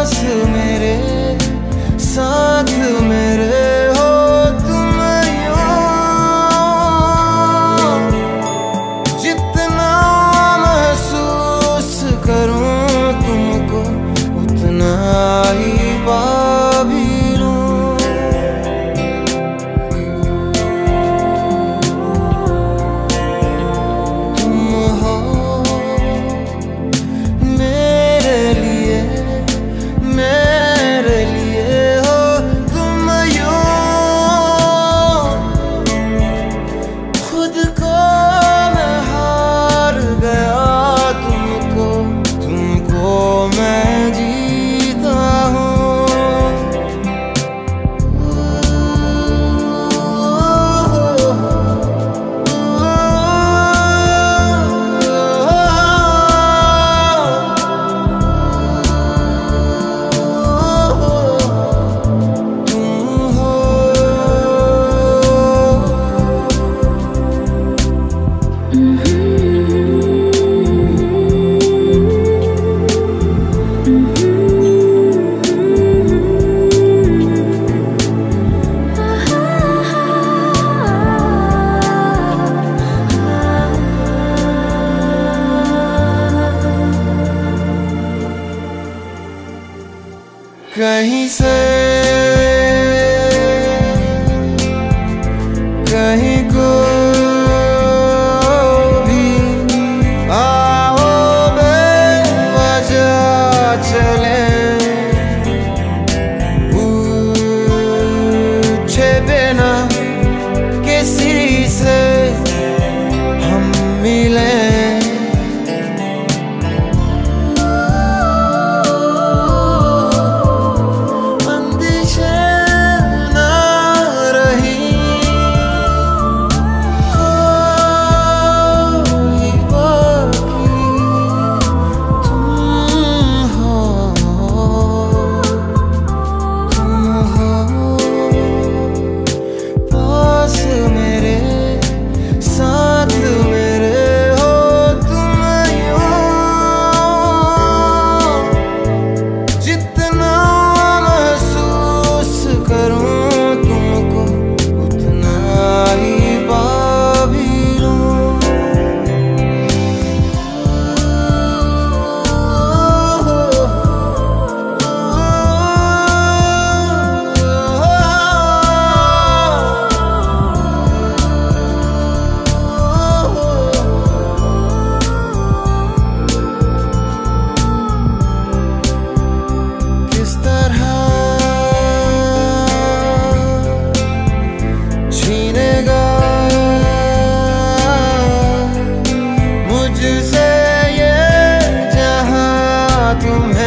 dünyasını कहीं से broken